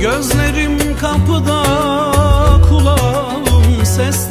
Gözlerim kapıda kulağım seste